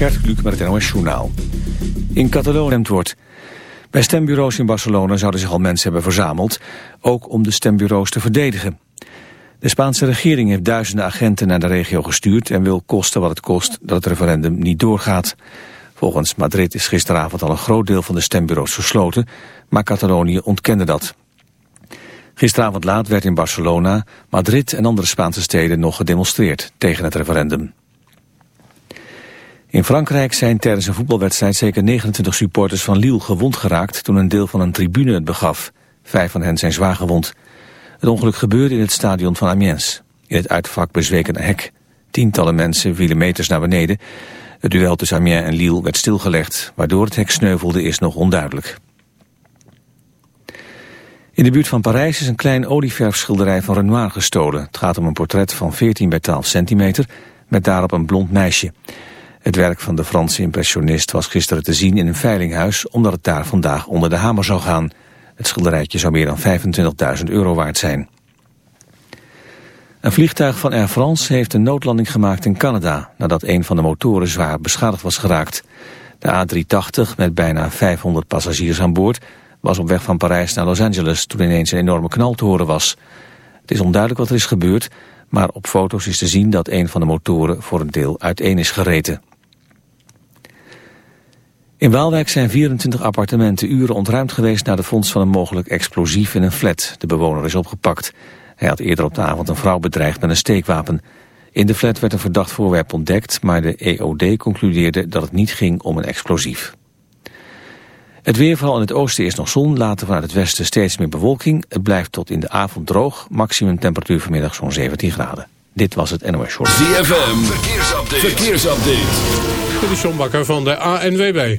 Gert met het NOS Journaal. In Catalonië wordt. Bij stembureaus in Barcelona zouden zich al mensen hebben verzameld, ook om de stembureaus te verdedigen. De Spaanse regering heeft duizenden agenten naar de regio gestuurd en wil kosten wat het kost dat het referendum niet doorgaat. Volgens Madrid is gisteravond al een groot deel van de stembureaus gesloten, maar Catalonië ontkende dat. Gisteravond laat werd in Barcelona, Madrid en andere Spaanse steden nog gedemonstreerd tegen het referendum. In Frankrijk zijn tijdens een voetbalwedstrijd zeker 29 supporters van Lille gewond geraakt toen een deel van een tribune het begaf. Vijf van hen zijn zwaar gewond. Het ongeluk gebeurde in het stadion van Amiens. In het uitvak bezweek een hek. Tientallen mensen vielen meters naar beneden. Het duel tussen Amiens en Lille werd stilgelegd. Waardoor het hek sneuvelde is nog onduidelijk. In de buurt van Parijs is een klein olieverfschilderij van Renoir gestolen. Het gaat om een portret van 14 bij 12 centimeter met daarop een blond meisje. Het werk van de Franse impressionist was gisteren te zien in een veilinghuis... omdat het daar vandaag onder de hamer zou gaan. Het schilderijtje zou meer dan 25.000 euro waard zijn. Een vliegtuig van Air France heeft een noodlanding gemaakt in Canada... nadat een van de motoren zwaar beschadigd was geraakt. De A380 met bijna 500 passagiers aan boord... was op weg van Parijs naar Los Angeles toen ineens een enorme knal te horen was. Het is onduidelijk wat er is gebeurd... maar op foto's is te zien dat een van de motoren voor een deel uiteen is gereten. In Waalwijk zijn 24 appartementen uren ontruimd geweest... na de vondst van een mogelijk explosief in een flat. De bewoner is opgepakt. Hij had eerder op de avond een vrouw bedreigd met een steekwapen. In de flat werd een verdacht voorwerp ontdekt... maar de EOD concludeerde dat het niet ging om een explosief. Het weerval in het oosten is nog zon, later vanuit het westen steeds meer bewolking. Het blijft tot in de avond droog, maximum temperatuur vanmiddag zo'n 17 graden. Dit was het NOS Short. ZFM, verkeersupdate. verkeersupdate. Dit is John Bakker van de ANWB.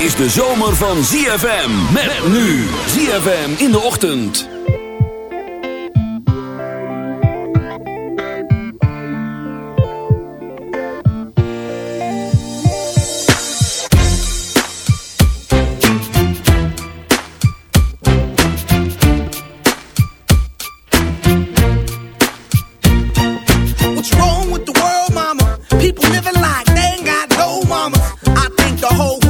Is de zomer van ZFM. Met nu. ZFM in de ochtend. What's wrong with the world, mama? People living like they ain't got no mamas. I think the whole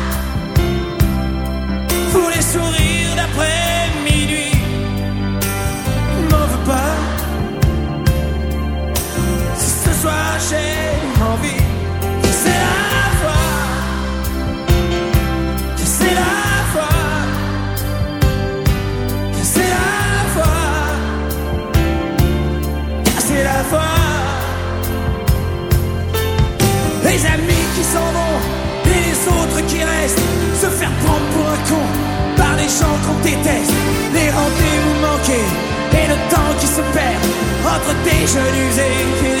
sourire. votre déjeuner usé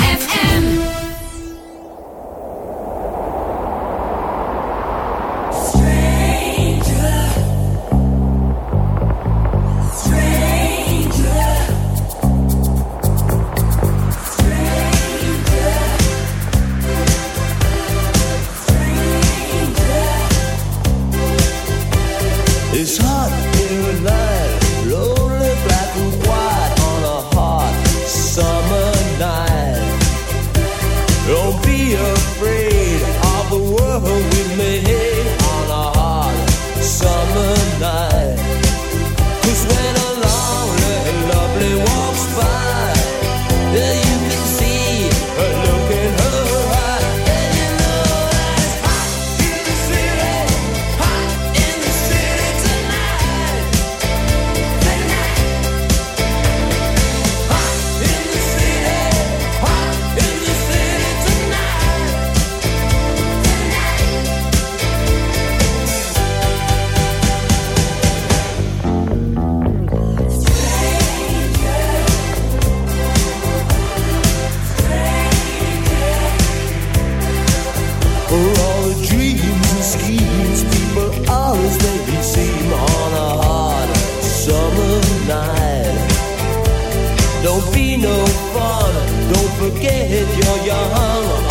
ediyor ya.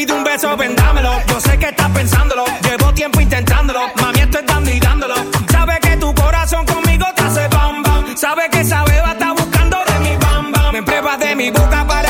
Pido un beso, vendámelo. Yo sé que estás pensándolo. Llevo tiempo intentándolo. Mami, esto es dando y dándolo. Sabe que tu corazón conmigo te hace bam bam. Sabe que esa beba está buscando de mi bam bam. Me pruebas de mi boca para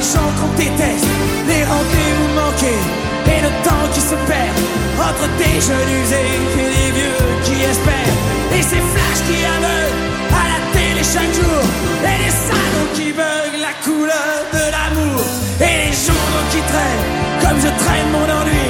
les gens qu'on déteste, les rendez-vous manqués et le temps qui se perd entre des jeunes usés et des vieux qui espèrent. Et ces flashs qui aveuglent à la télé chaque jour et les salons qui beuglent la couleur de l'amour et les journaux qui traînent comme je traîne mon ennui.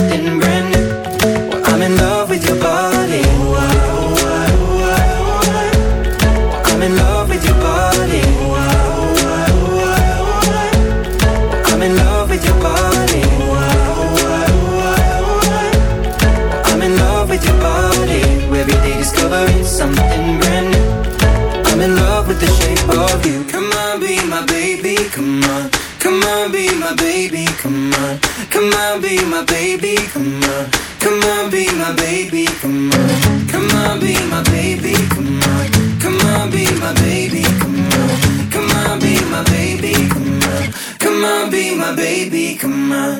on, baby, come on.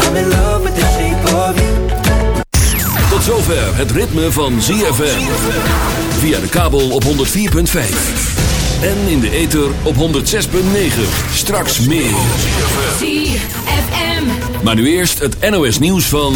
I'm in love with the shape of you. Tot zover het ritme van ZFM. Via de kabel op 104.5. En in de ether op 106.9. Straks meer. ZFM. Maar nu eerst het NOS nieuws van...